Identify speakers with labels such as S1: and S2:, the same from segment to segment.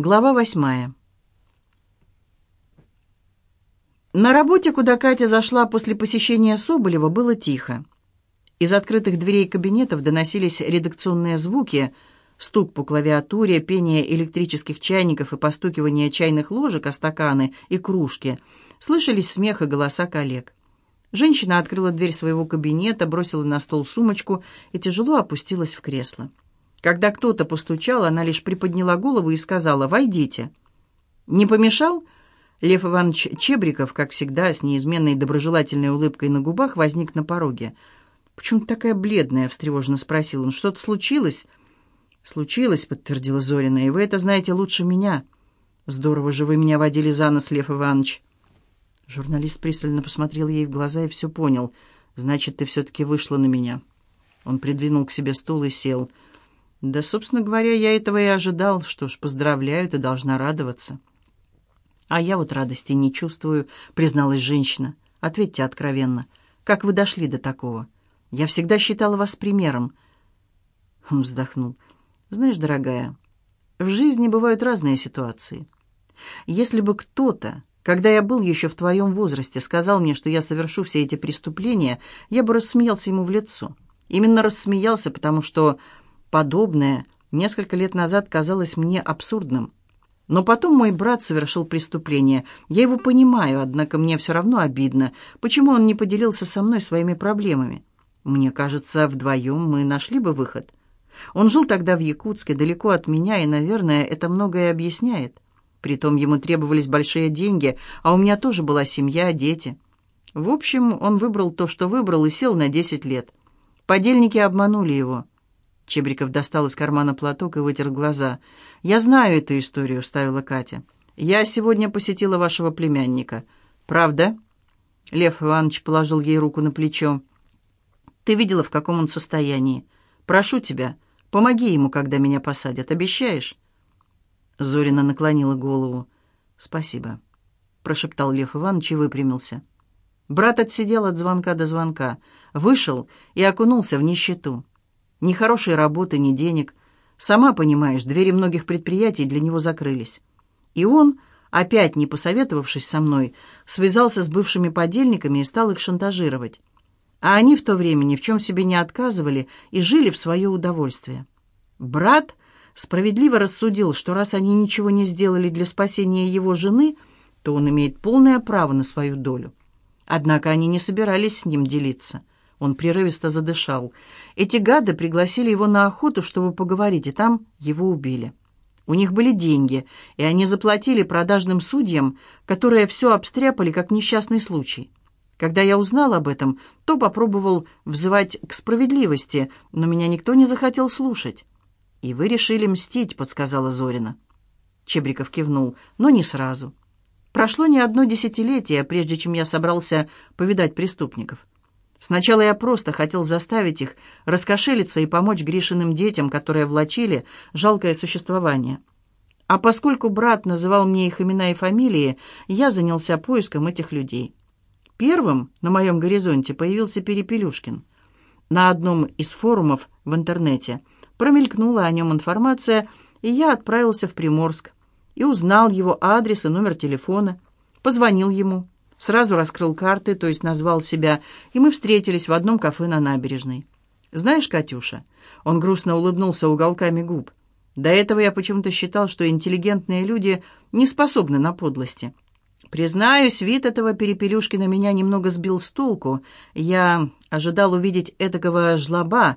S1: Глава восьмая. На работе, куда Катя зашла после посещения Соболева, было тихо. Из открытых дверей кабинетов доносились редакционные звуки, стук по клавиатуре, пение электрических чайников и постукивание чайных ложек о стаканы и кружки. Слышались смех и голоса коллег. Женщина открыла дверь своего кабинета, бросила на стол сумочку и тяжело опустилась в кресло. Когда кто-то постучал, она лишь приподняла голову и сказала «Войдите». «Не помешал?» Лев Иванович Чебриков, как всегда, с неизменной доброжелательной улыбкой на губах, возник на пороге. «Почему ты такая бледная?» — встревоженно спросил он. «Что-то случилось?» «Случилось», — подтвердила Зорина, — «и вы это знаете лучше меня». «Здорово же вы меня водили за нос, Лев Иванович». Журналист пристально посмотрел ей в глаза и все понял. «Значит, ты все-таки вышла на меня». Он придвинул к себе стул и сел. «Я да, собственно говоря, я этого и ожидал. Что ж, поздравляю, ты должна радоваться. А я вот радости не чувствую, призналась женщина. Ответьте откровенно. Как вы дошли до такого? Я всегда считала вас примером. Он вздохнул. Знаешь, дорогая, в жизни бывают разные ситуации. Если бы кто-то, когда я был еще в твоем возрасте, сказал мне, что я совершу все эти преступления, я бы рассмеялся ему в лицо. Именно рассмеялся, потому что Подобное несколько лет назад казалось мне абсурдным. Но потом мой брат совершил преступление. Я его понимаю, однако мне все равно обидно. Почему он не поделился со мной своими проблемами? Мне кажется, вдвоем мы нашли бы выход. Он жил тогда в Якутске, далеко от меня, и, наверное, это многое объясняет. Притом ему требовались большие деньги, а у меня тоже была семья, дети. В общем, он выбрал то, что выбрал, и сел на 10 лет. Подельники обманули его. Чебриков достал из кармана платок и вытер глаза. «Я знаю эту историю», — вставила Катя. «Я сегодня посетила вашего племянника». «Правда?» Лев Иванович положил ей руку на плечо. «Ты видела, в каком он состоянии? Прошу тебя, помоги ему, когда меня посадят. Обещаешь?» Зорина наклонила голову. «Спасибо», — прошептал Лев Иванович и выпрямился. Брат отсидел от звонка до звонка, вышел и окунулся в нищету. Ни хорошей работы, ни денег. Сама понимаешь, двери многих предприятий для него закрылись. И он, опять не посоветовавшись со мной, связался с бывшими подельниками и стал их шантажировать. А они в то время ни в чем себе не отказывали и жили в свое удовольствие. Брат справедливо рассудил, что раз они ничего не сделали для спасения его жены, то он имеет полное право на свою долю. Однако они не собирались с ним делиться – он прерывисто задышал. Эти гады пригласили его на охоту, чтобы поговорить, и там его убили. У них были деньги, и они заплатили продажным судьям, которые все обстряпали, как несчастный случай. Когда я узнал об этом, то попробовал взывать к справедливости, но меня никто не захотел слушать. «И вы решили мстить», — подсказала Зорина. Чебриков кивнул, но не сразу. Прошло не одно десятилетие, прежде чем я собрался повидать преступников. Сначала я просто хотел заставить их раскошелиться и помочь Гришиным детям, которые влачили жалкое существование. А поскольку брат называл мне их имена и фамилии, я занялся поиском этих людей. Первым на моем горизонте появился Перепелюшкин. На одном из форумов в интернете промелькнула о нем информация, и я отправился в Приморск и узнал его адрес и номер телефона, позвонил ему. Сразу раскрыл карты, то есть назвал себя, и мы встретились в одном кафе на набережной. «Знаешь, Катюша...» Он грустно улыбнулся уголками губ. «До этого я почему-то считал, что интеллигентные люди не способны на подлости. Признаюсь, вид этого Перепелюшкина меня немного сбил с толку. Я ожидал увидеть этакого жлоба,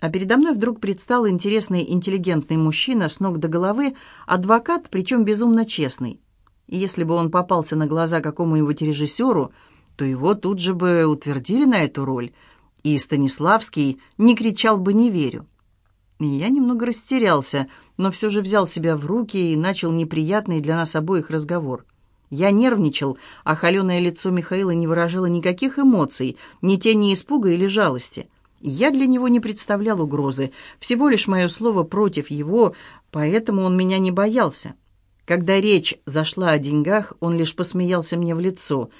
S1: а передо мной вдруг предстал интересный интеллигентный мужчина с ног до головы, адвокат, причем безумно честный. Если бы он попался на глаза какому-нибудь режиссеру, то его тут же бы утвердили на эту роль, и Станиславский не кричал бы «не верю». Я немного растерялся, но все же взял себя в руки и начал неприятный для нас обоих разговор. Я нервничал, а холеное лицо Михаила не выражало никаких эмоций, ни тени испуга или жалости. Я для него не представлял угрозы, всего лишь мое слово против его, поэтому он меня не боялся. Когда речь зашла о деньгах, он лишь посмеялся мне в лицо.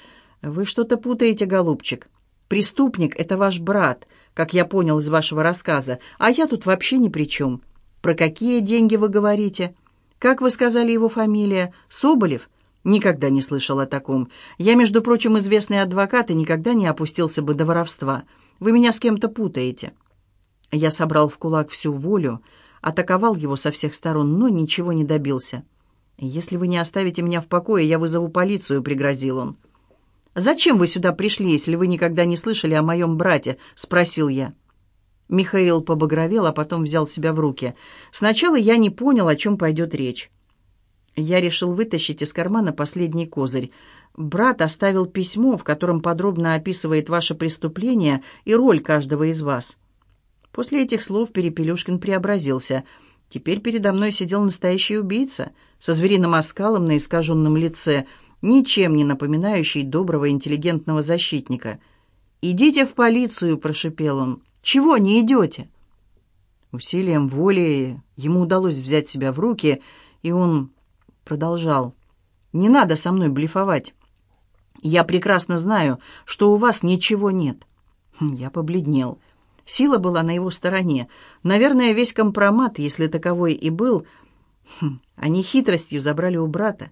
S1: «Вы что-то путаете, голубчик. Преступник — это ваш брат, как я понял из вашего рассказа, а я тут вообще ни при чем. Про какие деньги вы говорите? Как вы сказали его фамилия? Соболев? Никогда не слышал о таком. Я, между прочим, известный адвокат и никогда не опустился бы до воровства. Вы меня с кем-то путаете». Я собрал в кулак всю волю, атаковал его со всех сторон, но ничего не добился. «Если вы не оставите меня в покое, я вызову полицию», — пригрозил он. «Зачем вы сюда пришли, если вы никогда не слышали о моем брате?» — спросил я. Михаил побагровел, а потом взял себя в руки. «Сначала я не понял, о чем пойдет речь. Я решил вытащить из кармана последний козырь. Брат оставил письмо, в котором подробно описывает ваше преступление и роль каждого из вас. После этих слов Перепелюшкин преобразился. Теперь передо мной сидел настоящий убийца, со звериным оскалом на искаженном лице, ничем не напоминающий доброго интеллигентного защитника. «Идите в полицию», — прошипел он. «Чего не идете?» Усилием воли ему удалось взять себя в руки, и он продолжал. «Не надо со мной блефовать. Я прекрасно знаю, что у вас ничего нет». Я побледнел. Сила была на его стороне. Наверное, весь компромат, если таковой и был, хм, они хитростью забрали у брата.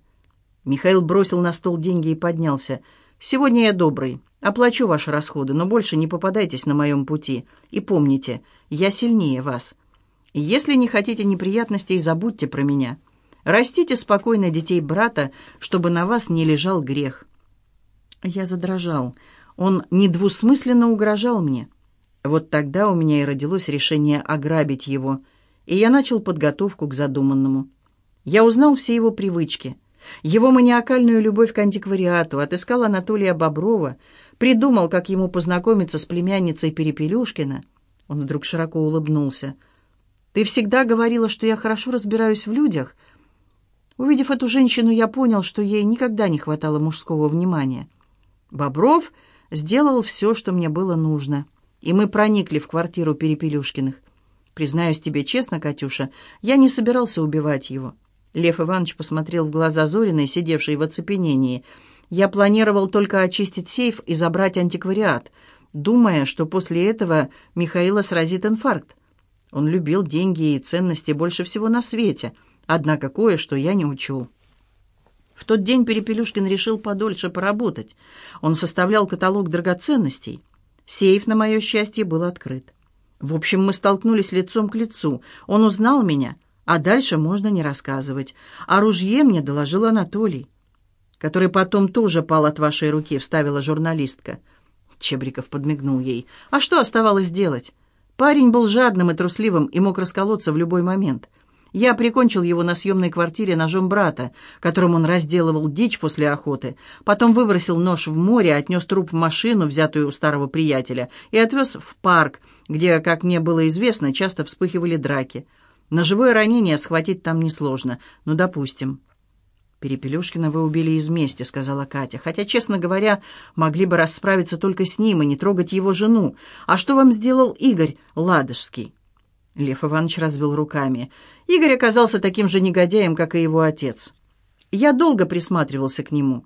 S1: Михаил бросил на стол деньги и поднялся. «Сегодня я добрый. Оплачу ваши расходы, но больше не попадайтесь на моем пути. И помните, я сильнее вас. Если не хотите неприятностей, забудьте про меня». Растите спокойно детей брата, чтобы на вас не лежал грех». Я задрожал. Он недвусмысленно угрожал мне. Вот тогда у меня и родилось решение ограбить его, и я начал подготовку к задуманному. Я узнал все его привычки, его маниакальную любовь к антиквариату, отыскал Анатолия Боброва, придумал, как ему познакомиться с племянницей Перепелюшкина. Он вдруг широко улыбнулся. «Ты всегда говорила, что я хорошо разбираюсь в людях», Увидев эту женщину, я понял, что ей никогда не хватало мужского внимания. Бобров сделал все, что мне было нужно, и мы проникли в квартиру Перепелюшкиных. Признаюсь тебе честно, Катюша, я не собирался убивать его. Лев Иванович посмотрел в глаза Зориной, сидевшей в оцепенении. Я планировал только очистить сейф и забрать антиквариат, думая, что после этого Михаила сразит инфаркт. Он любил деньги и ценности больше всего на свете — Однако кое-что я не учел. В тот день Перепелюшкин решил подольше поработать. Он составлял каталог драгоценностей. Сейф, на мое счастье, был открыт. В общем, мы столкнулись лицом к лицу. Он узнал меня, а дальше можно не рассказывать. О ружье мне доложил Анатолий, который потом тоже пал от вашей руки, вставила журналистка. Чебриков подмигнул ей. А что оставалось делать? Парень был жадным и трусливым и мог расколоться в любой момент. — я прикончил его на съемной квартире ножом брата, которым он разделывал дичь после охоты, потом выбросил нож в море, отнес труп в машину, взятую у старого приятеля, и отвез в парк, где, как мне было известно, часто вспыхивали драки. Ножевое ранение схватить там несложно, ну, допустим. «Перепелюшкина вы убили из мести», — сказала Катя. «Хотя, честно говоря, могли бы расправиться только с ним и не трогать его жену. А что вам сделал Игорь Ладожский?» Лев Иванович развел руками. Игорь оказался таким же негодяем, как и его отец. Я долго присматривался к нему.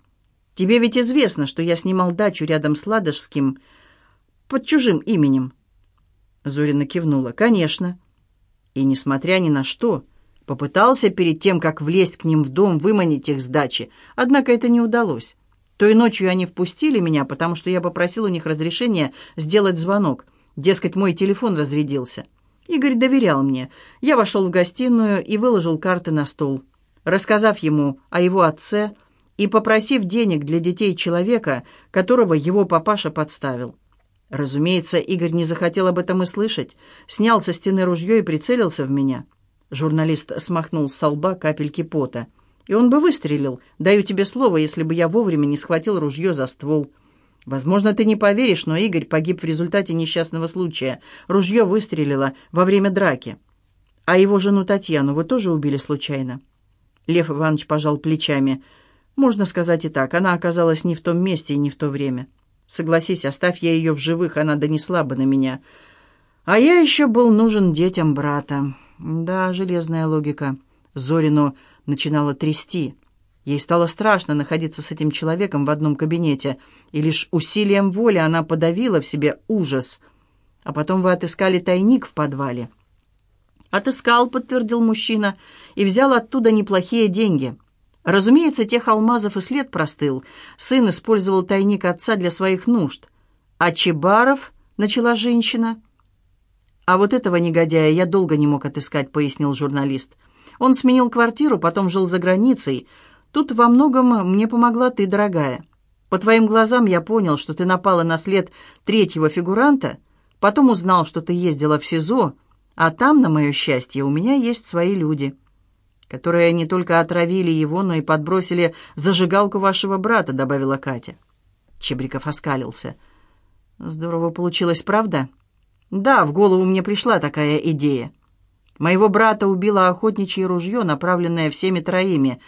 S1: Тебе ведь известно, что я снимал дачу рядом с Ладожским под чужим именем. Зорина кивнула. Конечно. И, несмотря ни на что, попытался перед тем, как влезть к ним в дом, выманить их с дачи. Однако это не удалось. Той ночью они впустили меня, потому что я попросил у них разрешения сделать звонок. Дескать, мой телефон разрядился. Игорь доверял мне. Я вошел в гостиную и выложил карты на стол. Рассказав ему о его отце и попросив денег для детей человека, которого его папаша подставил. Разумеется, Игорь не захотел об этом и слышать. Снял со стены ружье и прицелился в меня. Журналист смахнул с лба капельки пота. «И он бы выстрелил. Даю тебе слово, если бы я вовремя не схватил ружье за ствол». Возможно, ты не поверишь, но Игорь погиб в результате несчастного случая. Ружье выстрелило во время драки. А его жену Татьяну вы тоже убили случайно?» Лев Иванович пожал плечами. «Можно сказать и так. Она оказалась не в том месте и не в то время. Согласись, оставь я ее в живых, она донесла бы на меня. А я еще был нужен детям брата. Да, железная логика. Зорину начинала трясти». Ей стало страшно находиться с этим человеком в одном кабинете, и лишь усилием воли она подавила в себе ужас. А потом вы отыскали тайник в подвале. «Отыскал», — подтвердил мужчина, — «и взял оттуда неплохие деньги». Разумеется, тех алмазов и след простыл. Сын использовал тайник отца для своих нужд. «А Чебаров?» — начала женщина. «А вот этого негодяя я долго не мог отыскать», — пояснил журналист. «Он сменил квартиру, потом жил за границей. Тут во многом мне помогла ты, дорогая. По твоим глазам я понял, что ты напала на след третьего фигуранта, потом узнал, что ты ездила в СИЗО, а там, на мое счастье, у меня есть свои люди, которые не только отравили его, но и подбросили зажигалку вашего брата», — добавила Катя. Чебриков оскалился. «Здорово получилось, правда?» «Да, в голову мне пришла такая идея. Моего брата убило охотничье ружье, направленное всеми троими.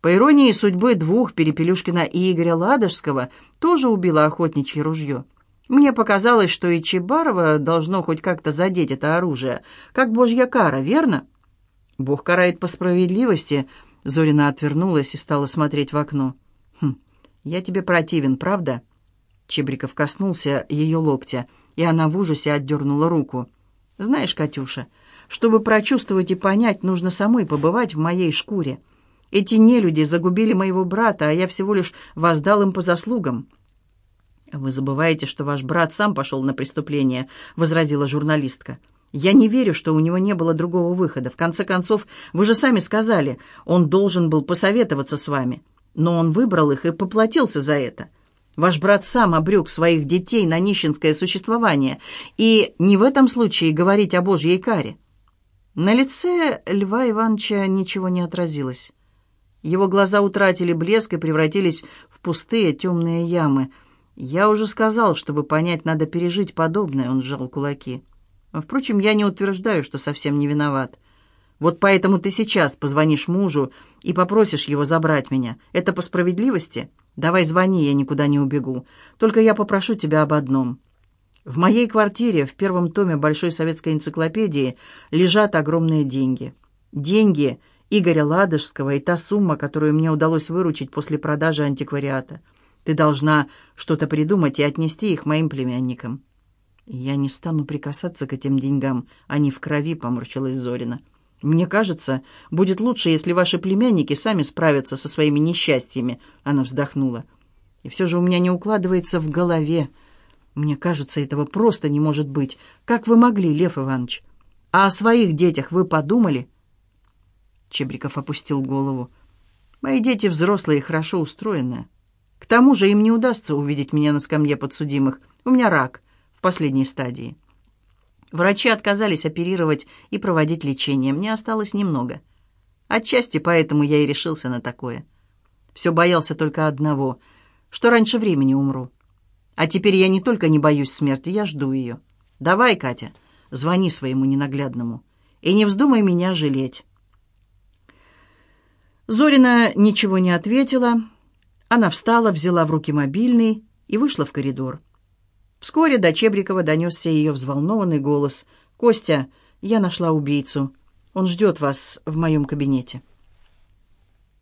S1: По иронии судьбы двух, Перепелюшкина и Игоря Ладожского, тоже убило охотничье ружье. Мне показалось, что и Чебарова должно хоть как-то задеть это оружие. Как божья кара, верно?» «Бог карает по справедливости», — Зорина отвернулась и стала смотреть в окно. «Хм, я тебе противен, правда?» Чебриков коснулся ее локтя — и она в ужасе отдернула руку. «Знаешь, Катюша, чтобы прочувствовать и понять, нужно самой побывать в моей шкуре. Эти нелюди загубили моего брата, а я всего лишь воздал им по заслугам». «Вы забываете, что ваш брат сам пошел на преступление», — возразила журналистка. «Я не верю, что у него не было другого выхода. В конце концов, вы же сами сказали, он должен был посоветоваться с вами. Но он выбрал их и поплатился за это. Ваш брат сам обрек своих детей на нищенское существование, и не в этом случае говорить о Божьей каре». На лице Льва Ивановича ничего не отразилось. Его глаза утратили блеск и превратились в пустые темные ямы. «Я уже сказал, чтобы понять, надо пережить подобное», — он сжал кулаки. «Впрочем, я не утверждаю, что совсем не виноват. Вот поэтому ты сейчас позвонишь мужу и попросишь его забрать меня. Это по справедливости?» Давай звони, я никуда не убегу. Только я попрошу тебя об одном. В моей квартире, в первом томе Большой советской энциклопедии, лежат огромные деньги. Деньги Игоря Ладожского и та сумма, которую мне удалось выручить после продажи антиквариата. Ты должна что-то придумать и отнести их моим племянникам». «Я не стану прикасаться к этим деньгам, они в крови», — поморщилась Зорина. «Мне кажется, будет лучше, если ваши племянники сами справятся со своими несчастьями», — она вздохнула. «И все же у меня не укладывается в голове. Мне кажется, этого просто не может быть. Как вы могли, Лев Иванович? А о своих детях вы подумали?» Чебриков опустил голову. «Мои дети взрослые и хорошо устроенные. К тому же им не удастся увидеть меня на скамье подсудимых. У меня рак в последней стадии». Врачи отказались оперировать и проводить лечение. Мне осталось немного. Отчасти поэтому я и решился на такое. Все боялся только одного, что раньше времени умру. А теперь я не только не боюсь смерти, я жду ее. Давай, Катя, звони своему ненаглядному. И не вздумай меня жалеть. Зорина ничего не ответила. Она встала, взяла в руки мобильный и вышла в коридор. Вскоре до Чебрикова донесся ее взволнованный голос. «Костя, я нашла убийцу. Он ждет вас в моем кабинете».